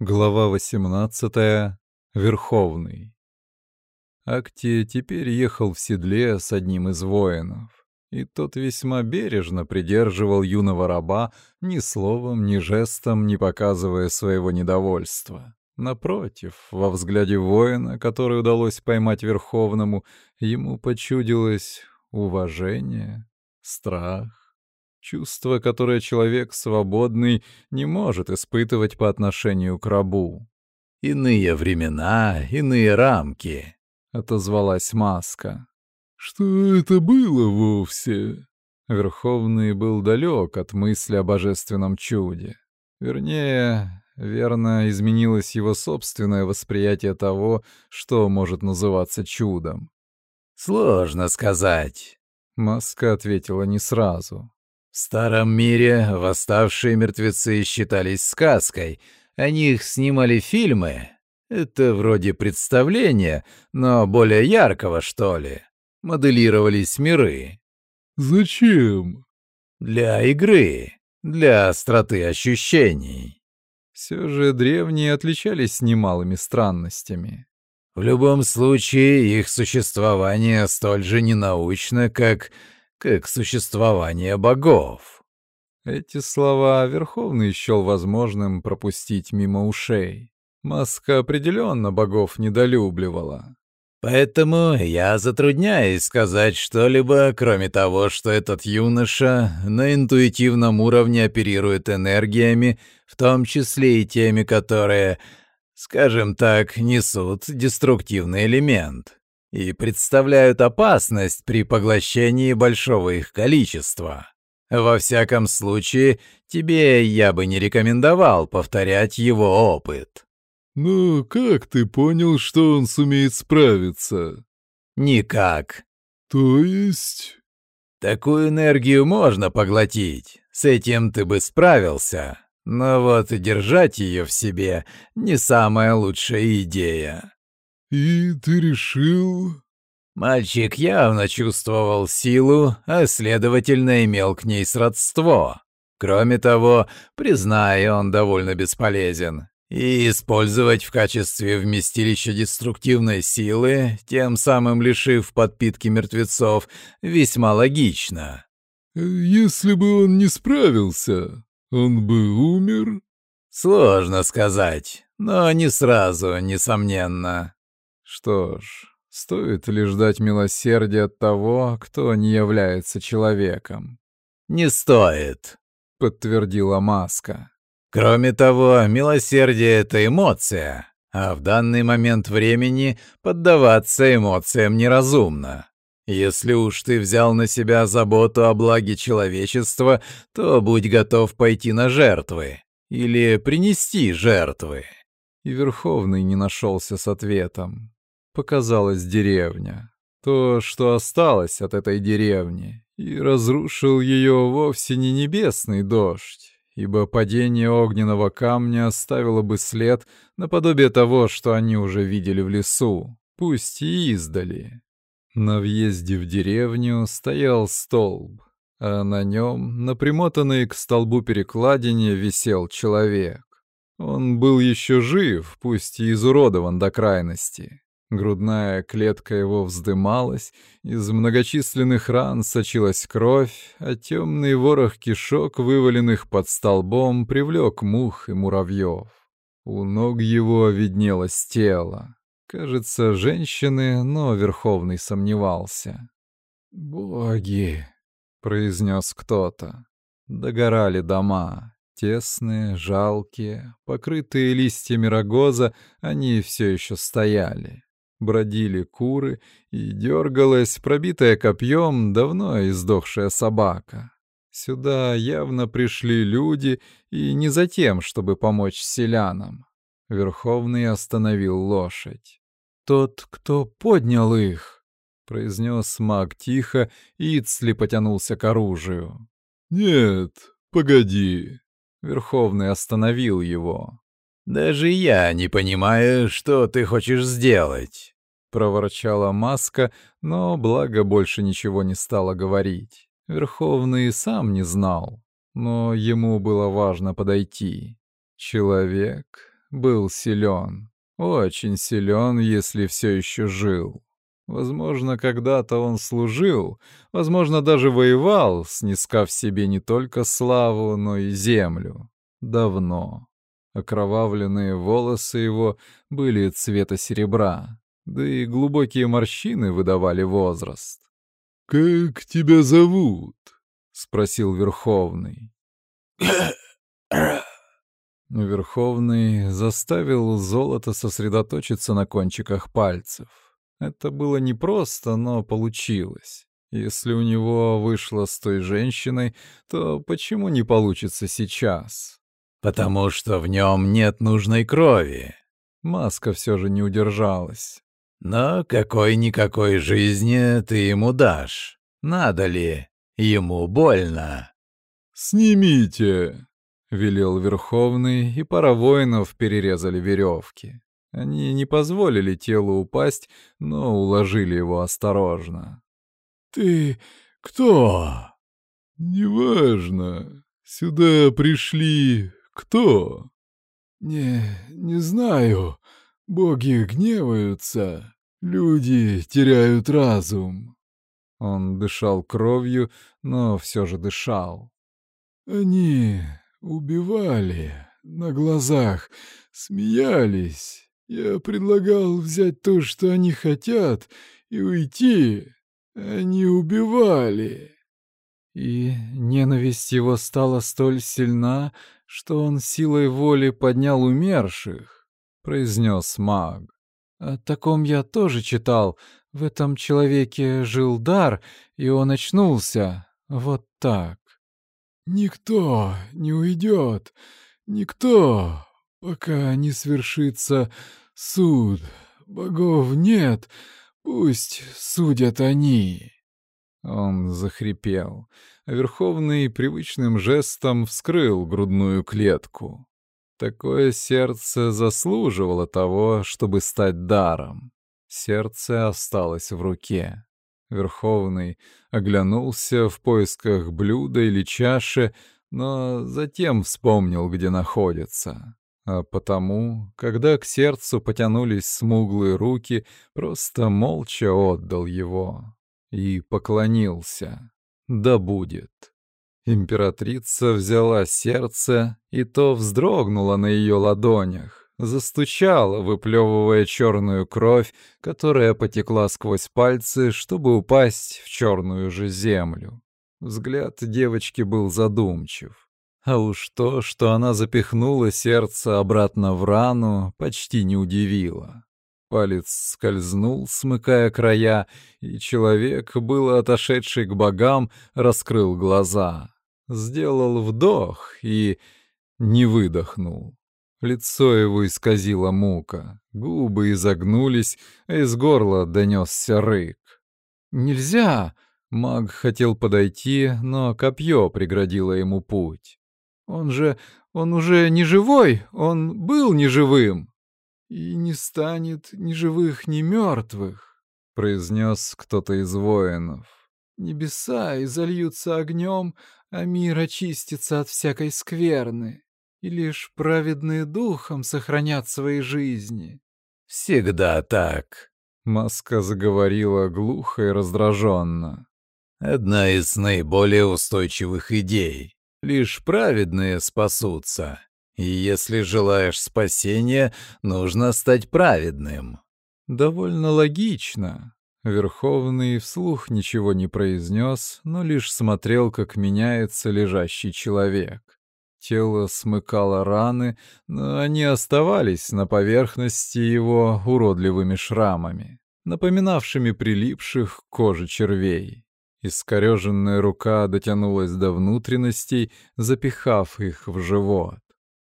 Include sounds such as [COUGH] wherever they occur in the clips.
Глава 18. Верховный. Акти теперь ехал в седле с одним из воинов, и тот весьма бережно придерживал юного раба, ни словом, ни жестом не показывая своего недовольства. Напротив, во взгляде воина, который удалось поймать Верховному, ему почудилось уважение, страх чувство, которое человек свободный не может испытывать по отношению к рабу. «Иные времена, иные рамки», — отозвалась маска. «Что это было вовсе?» Верховный был далек от мысли о божественном чуде. Вернее, верно, изменилось его собственное восприятие того, что может называться чудом. «Сложно сказать», — Маска ответила не сразу. В старом мире восставшие мертвецы считались сказкой. О них снимали фильмы. Это вроде представления, но более яркого, что ли. Моделировались миры. Зачем? Для игры, для остроты ощущений. Все же древние отличались немалыми странностями. В любом случае, их существование столь же ненаучно, как как существование богов. Эти слова Верховный счел возможным пропустить мимо ушей. Маска определенно богов недолюбливала. Поэтому я затрудняюсь сказать что-либо, кроме того, что этот юноша на интуитивном уровне оперирует энергиями, в том числе и теми, которые, скажем так, несут деструктивный элемент и представляют опасность при поглощении большого их количества. Во всяком случае, тебе я бы не рекомендовал повторять его опыт. «Но как ты понял, что он сумеет справиться?» «Никак». «То есть...» «Такую энергию можно поглотить, с этим ты бы справился, но вот держать ее в себе не самая лучшая идея». «И ты решил...» Мальчик явно чувствовал силу, а следовательно имел к ней сродство. Кроме того, признаю, он довольно бесполезен. И использовать в качестве вместилища деструктивной силы, тем самым лишив подпитки мертвецов, весьма логично. «Если бы он не справился, он бы умер?» «Сложно сказать, но не сразу, несомненно». Что ж, стоит ли ждать милосердия от того, кто не является человеком? «Не стоит», — подтвердила Маска. «Кроме того, милосердие — это эмоция, а в данный момент времени поддаваться эмоциям неразумно. Если уж ты взял на себя заботу о благе человечества, то будь готов пойти на жертвы или принести жертвы». И Верховный не нашелся с ответом показалась деревня. То, что осталось от этой деревни, и разрушил ее вовсе не небесный дождь, ибо падение огненного камня оставило бы след наподобие того, что они уже видели в лесу, пусть и издали. На въезде в деревню стоял столб, а на нем, на примотанной к столбу перекладине, висел человек. Он был еще жив, пусть и изуродован до крайности. Грудная клетка его вздымалась, из многочисленных ран сочилась кровь, а темный ворох кишок, вываленных под столбом, привлек мух и муравьев. У ног его виднелось тело. Кажется, женщины, но Верховный сомневался. «Боги!» — произнес кто-то. Догорали дома. Тесные, жалкие, покрытые листьями рогоза, они все еще стояли бродили куры и дергалась, пробитая копьем, давно издохшая собака. Сюда явно пришли люди, и не за тем, чтобы помочь селянам. Верховный остановил лошадь. «Тот, кто поднял их», — произнес маг тихо, и Ицли потянулся к оружию. «Нет, погоди». Верховный остановил его. «Даже я не понимаю, что ты хочешь сделать» проворчала маска, но благо больше ничего не стала говорить. Верховный сам не знал, но ему было важно подойти. Человек, был силен. Очень силен, если все еще жил. Возможно, когда-то он служил, возможно, даже воевал, снискав себе не только славу, но и землю. Давно. Окровавленные волосы его были цвета серебра, да и глубокие морщины выдавали возраст. «Как тебя зовут?» — спросил Верховный. [COUGHS] Верховный заставил золото сосредоточиться на кончиках пальцев. Это было непросто, но получилось. Если у него вышло с той женщиной, то почему не получится сейчас? Потому что в нем нет нужной крови. Маска все же не удержалась. Но какой-никакой жизни ты ему дашь. Надо ли? Ему больно. «Снимите!» — велел Верховный, и пара воинов перерезали веревки. Они не позволили телу упасть, но уложили его осторожно. «Ты кто?» «Неважно. Сюда пришли кто?» «Не, не знаю. Боги гневаются. Люди теряют разум». Он дышал кровью, но все же дышал. «Они убивали на глазах, смеялись. Я предлагал взять то, что они хотят, и уйти. Они убивали». И ненависть его стала столь сильна, что он силой воли поднял умерших, — произнес маг. О таком я тоже читал. В этом человеке жил дар, и он очнулся. Вот так. «Никто не уйдет, никто, пока не свершится суд. Богов нет, пусть судят они». Он захрипел. Верховный привычным жестом вскрыл грудную клетку. Такое сердце заслуживало того, чтобы стать даром. Сердце осталось в руке. Верховный оглянулся в поисках блюда или чаши, но затем вспомнил, где находится. А потому, когда к сердцу потянулись смуглые руки, просто молча отдал его и поклонился. Да будет. Императрица взяла сердце, и то вздрогнуло на ее ладонях, застучала, выплевывая черную кровь, которая потекла сквозь пальцы, чтобы упасть в черную же землю. Взгляд девочки был задумчив. А уж то, что она запихнула сердце обратно в рану, почти не удивило. Палец скользнул, смыкая края, и человек, было отошедший к богам, раскрыл глаза. Сделал вдох и не выдохнул. Лицо его исказило мука, губы изогнулись, а из горла донесся рык. «Нельзя!» — маг хотел подойти, но копье преградило ему путь. «Он же... он уже не живой! Он был неживым!» «И не станет ни живых, ни мертвых», — произнес кто-то из воинов. «Небеса изольются огнем, а мир очистится от всякой скверны, и лишь праведные духом сохранят свои жизни». «Всегда так», — Маска заговорила глухо и раздраженно. «Одна из наиболее устойчивых идей. Лишь праведные спасутся, и если желаешь спасения, нужно стать праведным. Довольно логично. Верховный вслух ничего не произнес, но лишь смотрел, как меняется лежащий человек. Тело смыкало раны, но они оставались на поверхности его уродливыми шрамами, напоминавшими прилипших к коже червей. Искореженная рука дотянулась до внутренностей, запихав их в живот.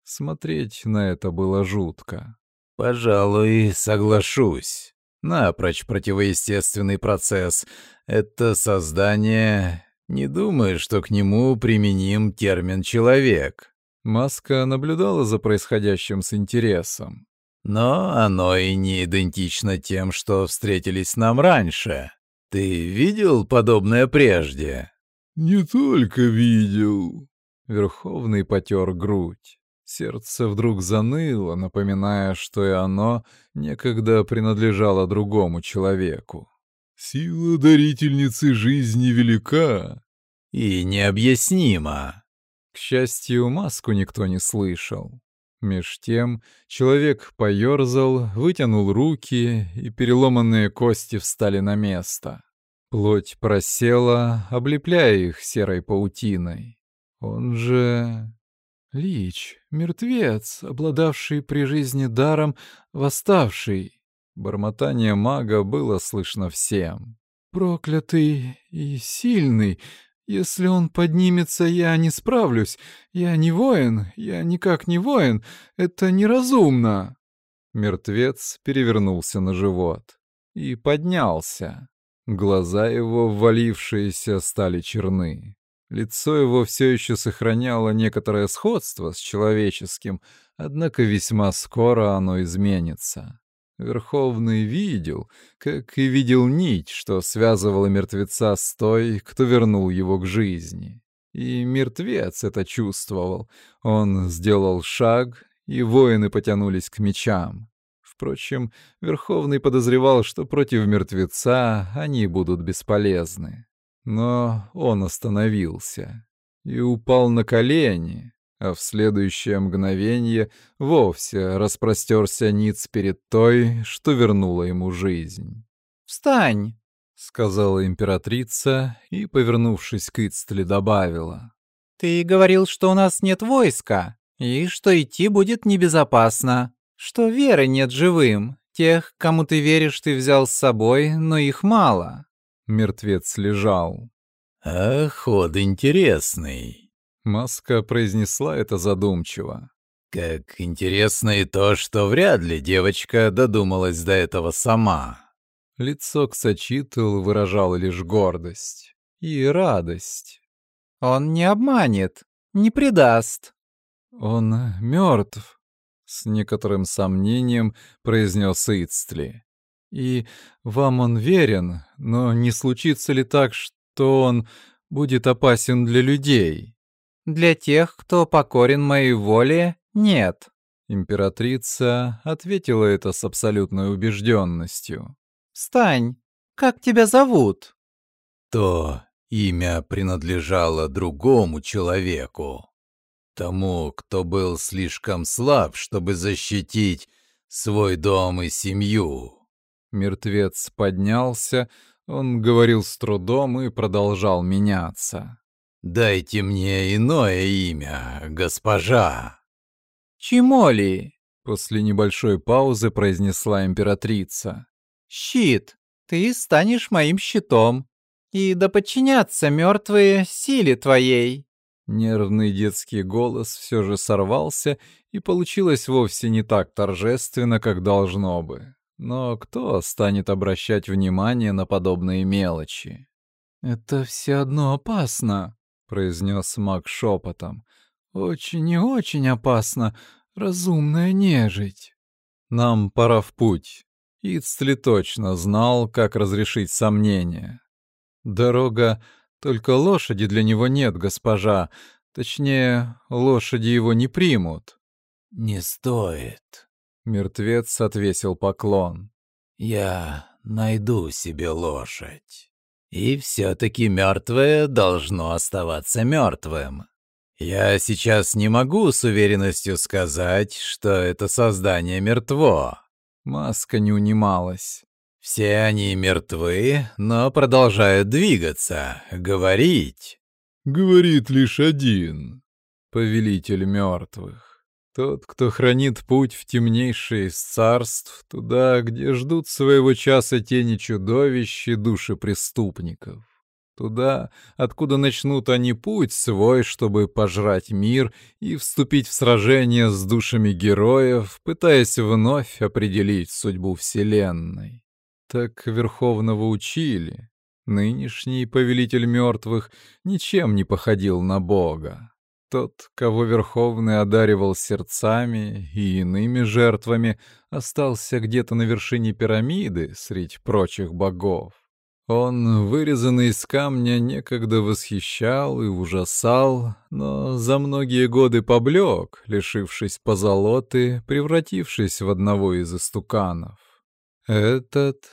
Смотреть на это было жутко. «Пожалуй, соглашусь. Напрочь противоестественный процесс. Это создание... Не думаю, что к нему применим термин «человек». Маска наблюдала за происходящим с интересом. Но оно и не идентично тем, что встретились нам раньше. Ты видел подобное прежде? Не только видел. Верховный потер грудь. Сердце вдруг заныло, напоминая, что и оно некогда принадлежало другому человеку. «Сила дарительницы жизни велика!» «И необъяснима!» К счастью, маску никто не слышал. Меж тем человек поёрзал, вытянул руки, и переломанные кости встали на место. Плоть просела, облепляя их серой паутиной. Он же... Лич, мертвец, обладавший при жизни даром, восставший. Бормотание мага было слышно всем. Проклятый и сильный. Если он поднимется, я не справлюсь. Я не воин, я никак не воин. Это неразумно. Мертвец перевернулся на живот и поднялся. Глаза его, ввалившиеся, стали черны. Лицо его все еще сохраняло некоторое сходство с человеческим, однако весьма скоро оно изменится. Верховный видел, как и видел нить, что связывала мертвеца с той, кто вернул его к жизни. И мертвец это чувствовал. Он сделал шаг, и воины потянулись к мечам. Впрочем, Верховный подозревал, что против мертвеца они будут бесполезны. Но он остановился и упал на колени, а в следующее мгновение вовсе распростерся ниц перед той, что вернула ему жизнь. «Встань!» — сказала императрица и, повернувшись к Ицтли, добавила. «Ты говорил, что у нас нет войска, и что идти будет небезопасно, что веры нет живым. Тех, кому ты веришь, ты взял с собой, но их мало. Мертвец лежал. «А ход интересный», — Маска произнесла это задумчиво. «Как интересно и то, что вряд ли девочка додумалась до этого сама». Лицо Ксачитл выражало лишь гордость и радость. «Он не обманет, не предаст». «Он мертв», — с некоторым сомнением произнес Ицтли. И вам он верен, но не случится ли так, что он будет опасен для людей? Для тех, кто покорен моей воле, нет. Императрица ответила это с абсолютной убежденностью. «Встань! Как тебя зовут?» То имя принадлежало другому человеку. Тому, кто был слишком слаб, чтобы защитить свой дом и семью. Мертвец поднялся, он говорил с трудом и продолжал меняться. «Дайте мне иное имя, госпожа!» «Чимоли!» — после небольшой паузы произнесла императрица. «Щит! Ты станешь моим щитом, и да подчинятся мертвые силе твоей!» Нервный детский голос все же сорвался, и получилось вовсе не так торжественно, как должно бы. Но кто станет обращать внимание на подобные мелочи? «Это все одно опасно», — произнес маг шепотом. «Очень и очень опасно. Разумная нежить». «Нам пора в путь». Ицтли точно знал, как разрешить сомнения. «Дорога... Только лошади для него нет, госпожа. Точнее, лошади его не примут». «Не стоит», Мертвец отвесил поклон. «Я найду себе лошадь. И все-таки мертвое должно оставаться мертвым. Я сейчас не могу с уверенностью сказать, что это создание мертво». Маска не унималась. «Все они мертвы, но продолжают двигаться, говорить». «Говорит лишь один, повелитель мертвых». Тот, кто хранит путь в темнейшее из царств, туда, где ждут своего часа тени чудовищ и души преступников. Туда, откуда начнут они путь свой, чтобы пожрать мир и вступить в сражение с душами героев, пытаясь вновь определить судьбу Вселенной. Так Верховного учили. Нынешний повелитель мертвых ничем не походил на Бога. Тот, кого Верховный одаривал сердцами и иными жертвами, остался где-то на вершине пирамиды среди прочих богов. Он, вырезанный из камня, некогда восхищал и ужасал, но за многие годы поблек, лишившись позолоты, превратившись в одного из истуканов. Этот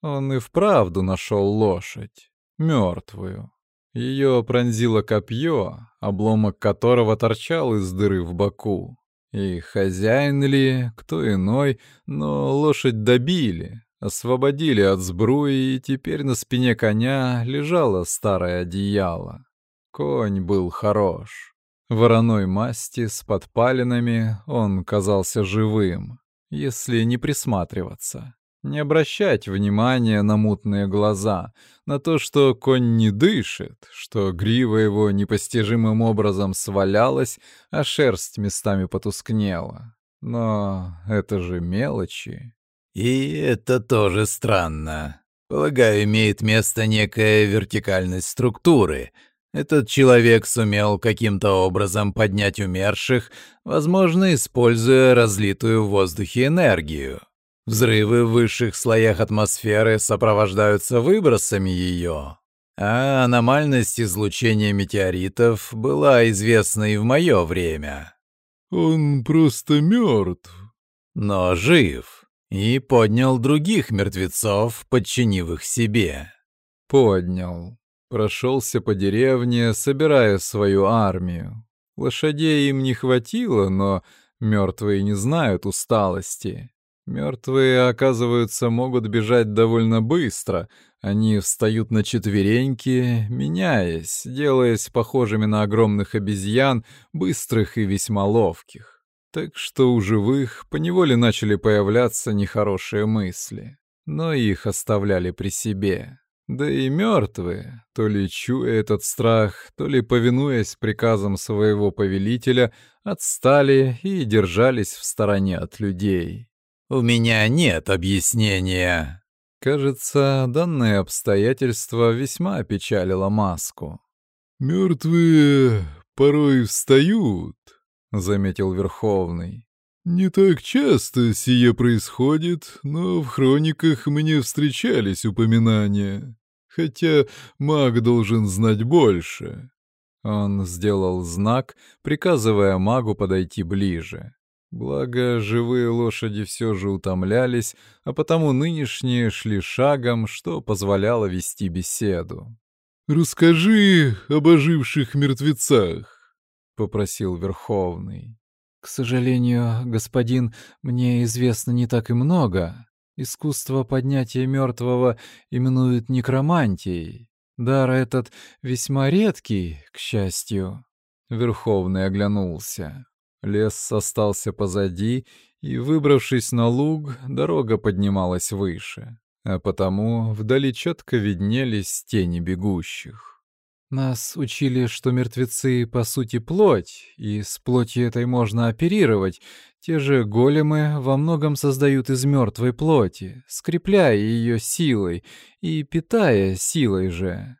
он и вправду нашел лошадь, мертвую. Ее пронзило копье, обломок которого торчал из дыры в боку. И хозяин ли, кто иной, но лошадь добили, освободили от сбруи, и теперь на спине коня лежало старое одеяло. Конь был хорош. Вороной масти с подпалинами он казался живым, если не присматриваться. Не обращать внимания на мутные глаза, на то, что конь не дышит, что грива его непостижимым образом свалялась, а шерсть местами потускнела. Но это же мелочи. И это тоже странно. Полагаю, имеет место некая вертикальность структуры. Этот человек сумел каким-то образом поднять умерших, возможно, используя разлитую в воздухе энергию. Взрывы в высших слоях атмосферы сопровождаются выбросами ее. А аномальность излучения метеоритов была известна и в мое время. Он просто мертв. Но жив. И поднял других мертвецов, подчинив их себе. Поднял. Прошелся по деревне, собирая свою армию. Лошадей им не хватило, но мертвые не знают усталости. Мертвые, оказывается, могут бежать довольно быстро. Они встают на четвереньки, меняясь, делаясь похожими на огромных обезьян, быстрых и весьма ловких. Так что у живых поневоле начали появляться нехорошие мысли, но их оставляли при себе. Да и мертвые, то ли чуя этот страх, то ли повинуясь приказам своего повелителя, отстали и держались в стороне от людей. У меня нет объяснения. Кажется, данное обстоятельство весьма опечалило маску. Мертвые порой встают, заметил Верховный. Не так часто сие происходит, но в хрониках мне встречались упоминания. Хотя маг должен знать больше. Он сделал знак, приказывая магу подойти ближе. Благо, живые лошади все же утомлялись, а потому нынешние шли шагом, что позволяло вести беседу. «Расскажи об оживших мертвецах», — попросил Верховный. «К сожалению, господин, мне известно не так и много. Искусство поднятия мертвого именуют некромантией. Дар этот весьма редкий, к счастью». Верховный оглянулся. Лес остался позади, и, выбравшись на луг, дорога поднималась выше, а потому вдали четко виднелись тени бегущих. Нас учили, что мертвецы по сути плоть, и с плотью этой можно оперировать. Те же големы во многом создают из мертвой плоти, скрепляя ее силой и питая силой же.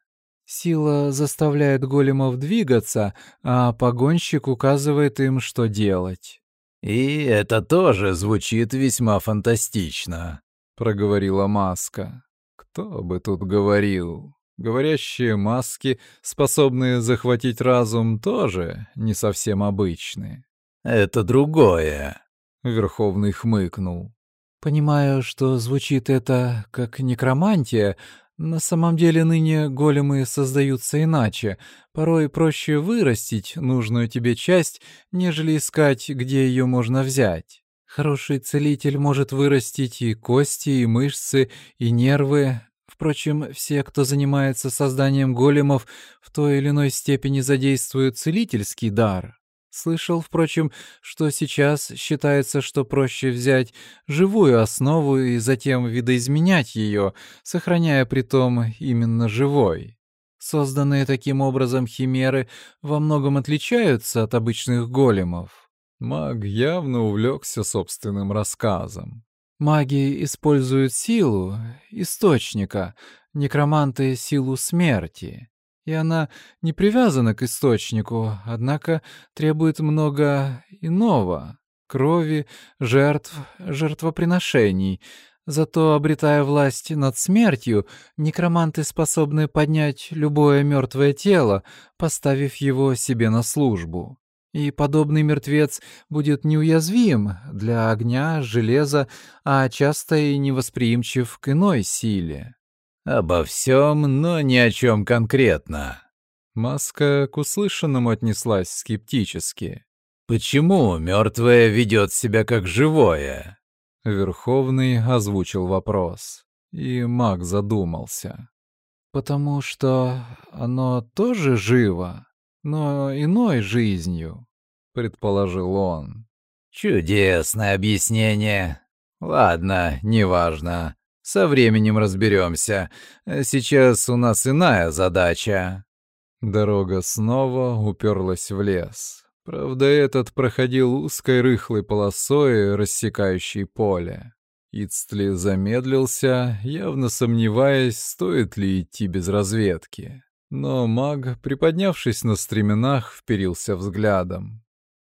Сила заставляет големов двигаться, а погонщик указывает им, что делать. «И это тоже звучит весьма фантастично», — проговорила маска. «Кто бы тут говорил?» Говорящие маски, способные захватить разум, тоже не совсем обычные. «Это другое», — Верховный хмыкнул. «Понимаю, что звучит это как некромантия, на самом деле ныне големы создаются иначе. Порой проще вырастить нужную тебе часть, нежели искать, где ее можно взять. Хороший целитель может вырастить и кости, и мышцы, и нервы. Впрочем, все, кто занимается созданием големов, в той или иной степени задействуют целительский дар. Слышал, впрочем, что сейчас считается, что проще взять живую основу и затем видоизменять ее, сохраняя при том именно живой. Созданные таким образом химеры во многом отличаются от обычных големов. Маг явно увлекся собственным рассказом. Маги используют силу источника, некроманты — силу смерти и она не привязана к источнику, однако требует много иного — крови, жертв, жертвоприношений. Зато, обретая власть над смертью, некроманты способны поднять любое мертвое тело, поставив его себе на службу. И подобный мертвец будет неуязвим для огня, железа, а часто и невосприимчив к иной силе. Обо всем, но ни о чем конкретно. Маска к услышанному отнеслась скептически. Почему мертвое ведет себя как живое? Верховный озвучил вопрос, и маг задумался. «Потому что оно тоже живо, но иной жизнью», — предположил он. «Чудесное объяснение. Ладно, неважно. Со временем разберемся. Сейчас у нас иная задача». Дорога снова уперлась в лес. Правда, этот проходил узкой рыхлой полосой, рассекающей поле. Ицтли замедлился, явно сомневаясь, стоит ли идти без разведки. Но маг, приподнявшись на стременах, вперился взглядом.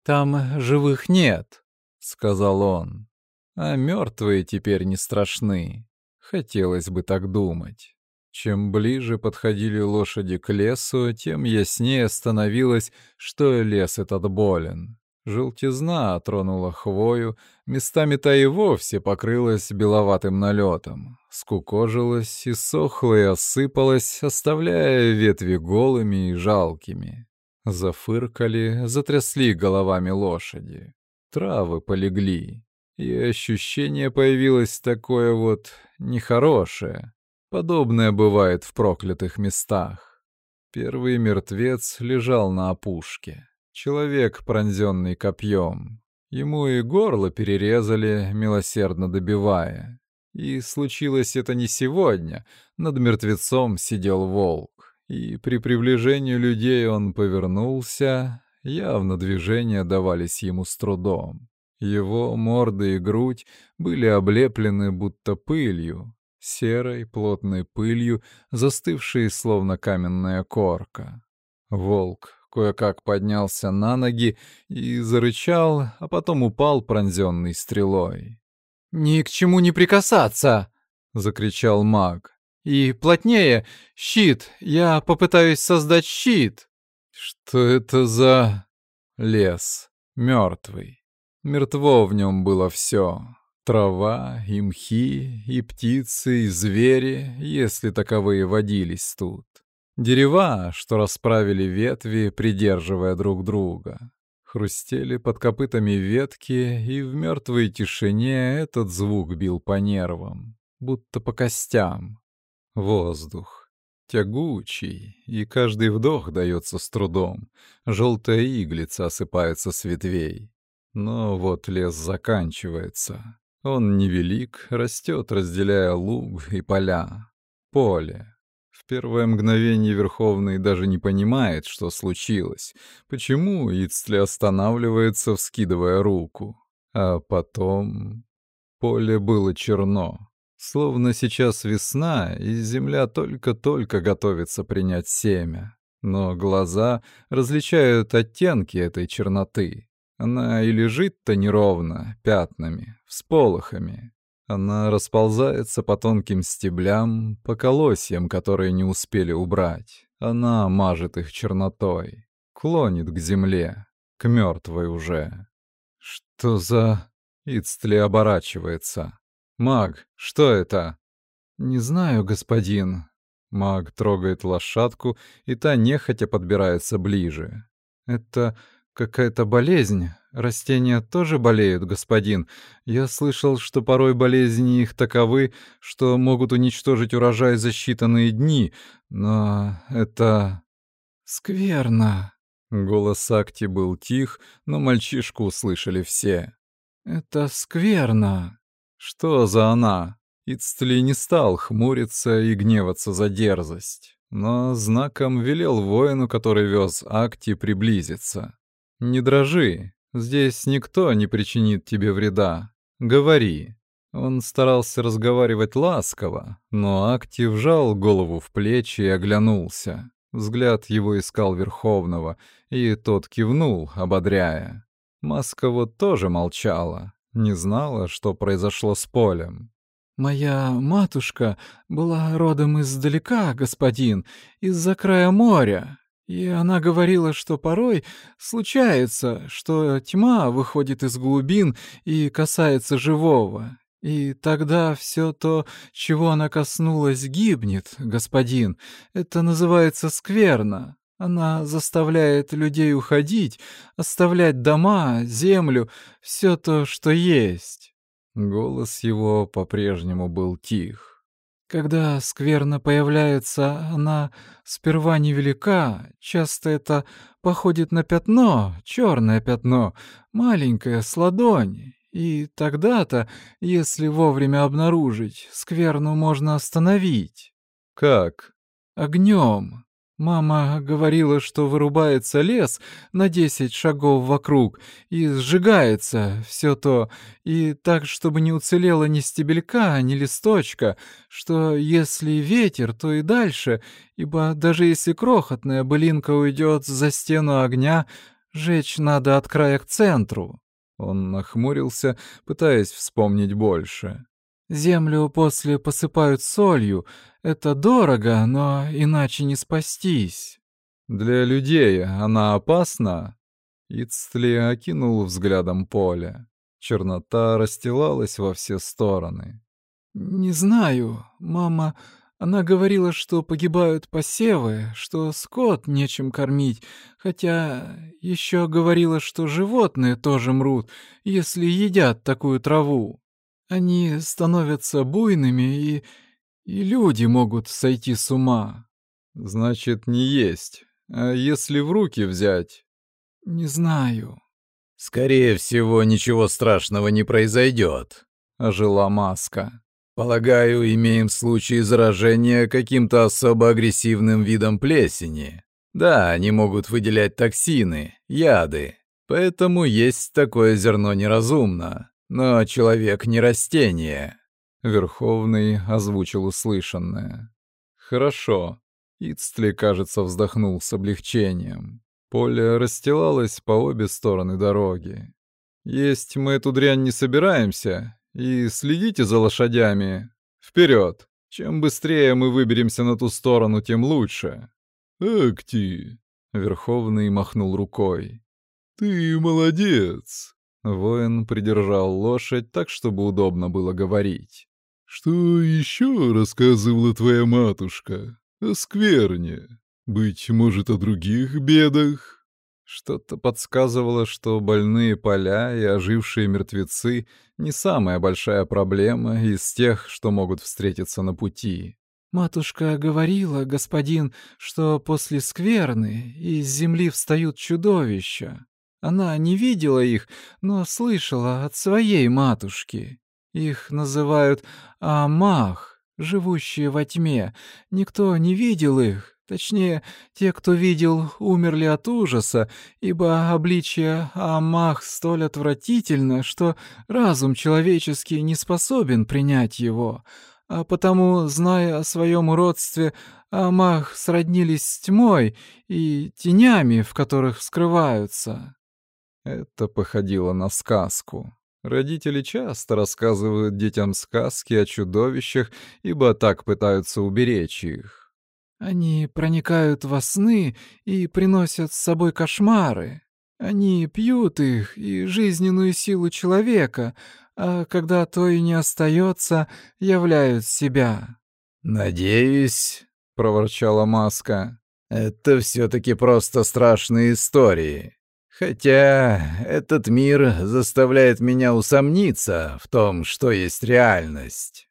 «Там живых нет», — сказал он. «А мертвые теперь не страшны. Хотелось бы так думать». Чем ближе подходили лошади к лесу, тем яснее становилось, что лес этот болен. Желтизна тронула хвою, местами та и вовсе покрылась беловатым налетом, скукожилась и сохла и осыпалась, оставляя ветви голыми и жалкими. Зафыркали, затрясли головами лошади. Травы полегли, и ощущение появилось такое вот нехорошее, Подобное бывает в проклятых местах. Первый мертвец лежал на опушке. Человек, пронзенный копьем. Ему и горло перерезали, милосердно добивая. И случилось это не сегодня. Над мертвецом сидел волк. И при приближении людей он повернулся. Явно движения давались ему с трудом. Его морда и грудь были облеплены будто пылью, серой, плотной пылью, застывшей словно каменная корка. Волк кое-как поднялся на ноги и зарычал, а потом упал пронзенный стрелой. «Ни к чему не прикасаться!» — закричал маг. «И плотнее! Щит! Я попытаюсь создать щит!» «Что это за...» Лес. Мертвый. Мертво в нем было все. Трава, и мхи, и птицы, и звери, если таковые водились тут. Дерева, что расправили ветви, придерживая друг друга. Хрустели под копытами ветки, и в мертвой тишине этот звук бил по нервам, будто по костям. Воздух. Тягучий, и каждый вдох дается с трудом. Желтая иглица осыпается с ветвей. Но вот лес заканчивается. Он невелик, растет, разделяя луг и поля. Поле. В первое мгновение Верховный даже не понимает, что случилось, почему Ицтли останавливается, вскидывая руку. А потом... Поле было черно. Словно сейчас весна, и земля только-только готовится принять семя. Но глаза различают оттенки этой черноты. Она и лежит-то неровно, пятнами, всполохами. Она расползается по тонким стеблям, по колосьям, которые не успели убрать. Она мажет их чернотой, клонит к земле, к мертвой уже. Что за... Ицтли оборачивается. «Маг, что это?» «Не знаю, господин». Маг трогает лошадку, и та нехотя подбирается ближе. «Это Какая-то болезнь. Растения тоже болеют, господин. Я слышал, что порой болезни их таковы, что могут уничтожить урожай за считанные дни, но это... скверно. Голос Акти был тих, но мальчишку услышали все. «Это скверно». «Что за она?» Ицтли не стал хмуриться и гневаться за дерзость, но знаком велел воину, который вез Акти, приблизиться. «Не дрожи, здесь никто не причинит тебе вреда. Говори». Он старался разговаривать ласково, но Актив вжал голову в плечи и оглянулся. Взгляд его искал Верховного, и тот кивнул, ободряя. Маска вот тоже молчала, не знала, что произошло с полем. «Моя матушка была родом издалека, господин, из-за края моря, и она говорила, что порой случается, что тьма выходит из глубин и касается живого. И тогда все то, чего она коснулась, гибнет, господин. Это называется скверно. Она заставляет людей уходить, оставлять дома, землю, все то, что есть. Голос его по-прежнему был тих. Когда скверно появляется, она сперва невелика, часто это походит на пятно, черное пятно, маленькое, с ладонь. И тогда-то, если вовремя обнаружить, скверну можно остановить. Как? Огнем. Мама говорила, что вырубается лес на десять шагов вокруг и сжигается все то, и так, чтобы не уцелело ни стебелька, ни листочка, что если ветер, то и дальше, ибо даже если крохотная былинка уйдет за стену огня, жечь надо от края к центру. Он нахмурился, пытаясь вспомнить больше. Землю после посыпают солью. Это дорого, но иначе не спастись. Для людей она опасна? Ицтли окинул взглядом поле. Чернота расстилалась во все стороны. «Не знаю. Мама, она говорила, что погибают посевы, что скот нечем кормить, хотя еще говорила, что животные тоже мрут, если едят такую траву. Они становятся буйными, и... и люди могут сойти с ума. Значит, не есть. А если в руки взять? Не знаю. Скорее всего, ничего страшного не произойдет, ожила маска. Полагаю, имеем случай заражения каким-то особо агрессивным видом плесени. Да, они могут выделять токсины, яды. Поэтому есть такое зерно неразумно. Но человек не растение. Верховный озвучил услышанное. Хорошо. Ицтли, кажется, вздохнул с облегчением. Поле расстилалось по обе стороны дороги. Есть мы эту дрянь не собираемся, и следите за лошадями. Вперед! Чем быстрее мы выберемся на ту сторону, тем лучше. Акти! Верховный махнул рукой. Ты молодец. Воин придержал лошадь так, чтобы удобно было говорить. «Что еще рассказывала твоя матушка? О скверне? Быть может, о других бедах?» Что-то подсказывало, что больные поля и ожившие мертвецы — не самая большая проблема из тех, что могут встретиться на пути. «Матушка говорила, господин, что после скверны из земли встают чудовища. Она не видела их, но слышала от своей матушки. Их называют Амах, живущие во тьме. Никто не видел их. Точнее, те, кто видел, умерли от ужаса, ибо обличие Амах столь отвратительно, что разум человеческий не способен принять его. А потому, зная о своем уродстве, Амах сроднились с тьмой и тенями, в которых скрываются. Это походило на сказку. Родители часто рассказывают детям сказки о чудовищах, ибо так пытаются уберечь их. Они проникают во сны и приносят с собой кошмары. Они пьют их и жизненную силу человека, а когда то и не остается, являют себя. «Надеюсь», — проворчала Маска, — «это все-таки просто страшные истории». Хотя этот мир заставляет меня усомниться в том, что есть реальность.